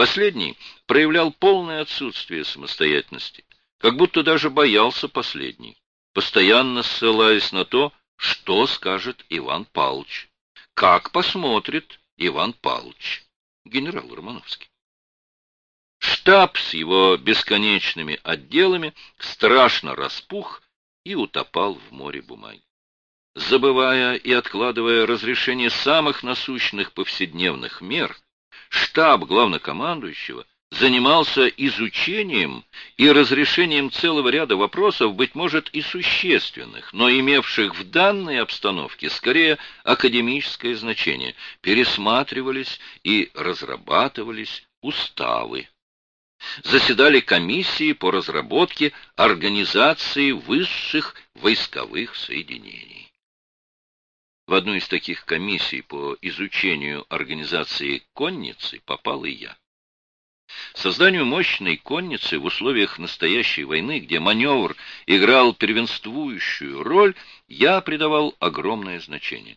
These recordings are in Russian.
Последний проявлял полное отсутствие самостоятельности, как будто даже боялся последний, постоянно ссылаясь на то, что скажет Иван Павлович, как посмотрит Иван Павлович, генерал Романовский. Штаб с его бесконечными отделами страшно распух и утопал в море бумаги. Забывая и откладывая разрешение самых насущных повседневных мер, штаб главнокомандующего занимался изучением и разрешением целого ряда вопросов, быть может, и существенных, но имевших в данной обстановке скорее академическое значение, пересматривались и разрабатывались уставы. Заседали комиссии по разработке организации высших войсковых соединений. В одну из таких комиссий по изучению организации конницы попал и я. Созданию мощной конницы в условиях настоящей войны, где маневр играл первенствующую роль, я придавал огромное значение.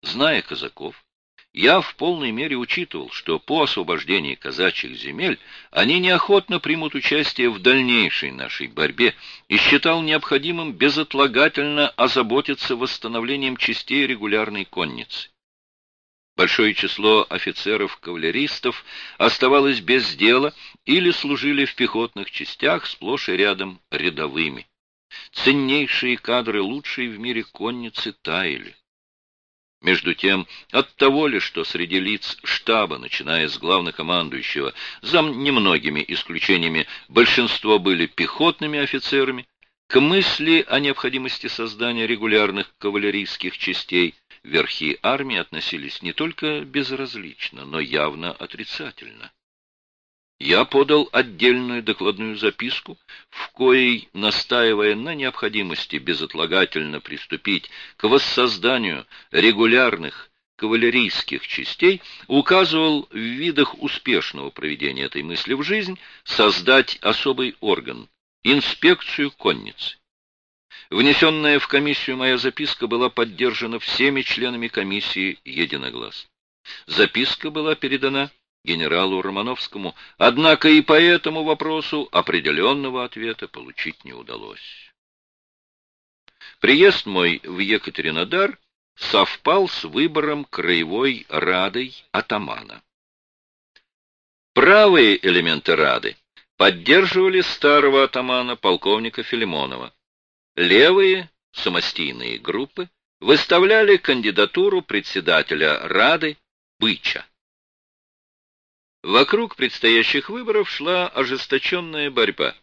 Зная казаков, я в полной мере учитывал, что по освобождении казачьих земель они неохотно примут участие в дальнейшей нашей борьбе и считал необходимым безотлагательно озаботиться восстановлением частей регулярной конницы. Большое число офицеров-кавалеристов оставалось без дела или служили в пехотных частях сплошь и рядом рядовыми. Ценнейшие кадры, лучшие в мире конницы, таяли. Между тем, от того ли, что среди лиц штаба, начиная с главнокомандующего, за немногими исключениями, большинство были пехотными офицерами, к мысли о необходимости создания регулярных кавалерийских частей верхи армии относились не только безразлично, но явно отрицательно. Я подал отдельную докладную записку, в коей, настаивая на необходимости безотлагательно приступить к воссозданию регулярных кавалерийских частей, указывал в видах успешного проведения этой мысли в жизнь создать особый орган – инспекцию конницы. Внесенная в комиссию моя записка была поддержана всеми членами комиссии единогласно. Записка была передана генералу Романовскому, однако и по этому вопросу определенного ответа получить не удалось. Приезд мой в Екатеринодар совпал с выбором краевой радой атамана. Правые элементы рады поддерживали старого атамана полковника Филимонова. Левые, самостийные группы, выставляли кандидатуру председателя Рады Быча. Вокруг предстоящих выборов шла ожесточенная борьба.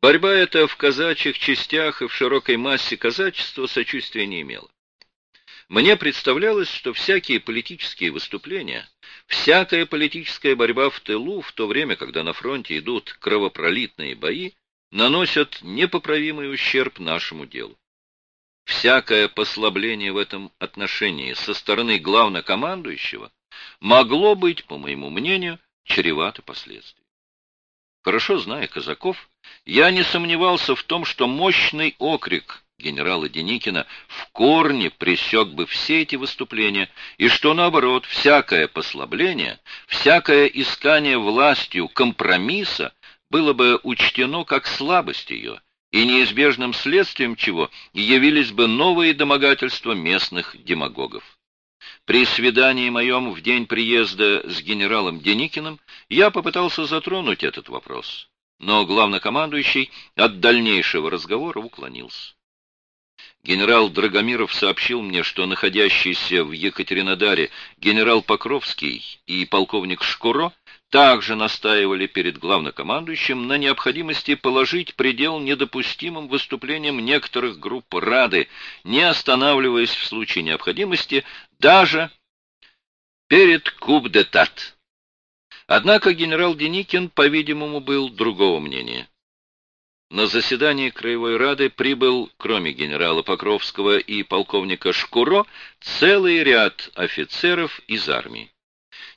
Борьба эта в казачьих частях и в широкой массе казачества сочувствия не имела. Мне представлялось, что всякие политические выступления, всякая политическая борьба в тылу, в то время, когда на фронте идут кровопролитные бои, наносят непоправимый ущерб нашему делу. Всякое послабление в этом отношении со стороны главнокомандующего могло быть, по моему мнению, чревато последствиями. Хорошо зная казаков, я не сомневался в том, что мощный окрик генерала Деникина в корне пресек бы все эти выступления, и что, наоборот, всякое послабление, всякое искание властью компромисса было бы учтено как слабость ее, и неизбежным следствием чего явились бы новые домогательства местных демагогов. При свидании моем в день приезда с генералом Деникиным я попытался затронуть этот вопрос, но главнокомандующий от дальнейшего разговора уклонился. Генерал Драгомиров сообщил мне, что находящийся в Екатеринодаре генерал Покровский и полковник Шкуро также настаивали перед главнокомандующим на необходимости положить предел недопустимым выступлениям некоторых групп Рады, не останавливаясь в случае необходимости даже перед Куб-де-Тат. Однако генерал Деникин, по-видимому, был другого мнения. На заседание Краевой Рады прибыл, кроме генерала Покровского и полковника Шкуро, целый ряд офицеров из армии.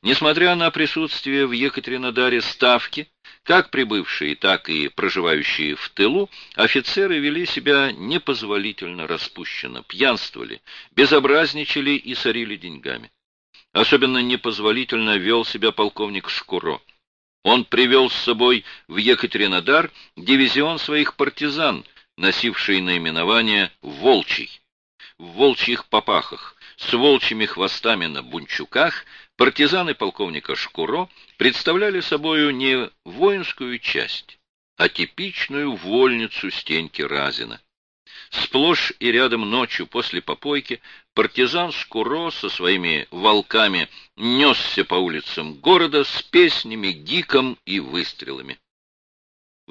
Несмотря на присутствие в Екатеринодаре ставки, как прибывшие, так и проживающие в тылу, офицеры вели себя непозволительно распущенно, пьянствовали, безобразничали и сорили деньгами. Особенно непозволительно вел себя полковник Шкуро. Он привел с собой в Екатеринодар дивизион своих партизан, носивший наименование «Волчий». В волчьих попахах, с волчьими хвостами на бунчуках, партизаны полковника Шкуро представляли собою не воинскую часть, а типичную вольницу Стеньки Разина. Сплошь и рядом ночью после попойки партизан Шкуро со своими волками несся по улицам города с песнями, гиком и выстрелами.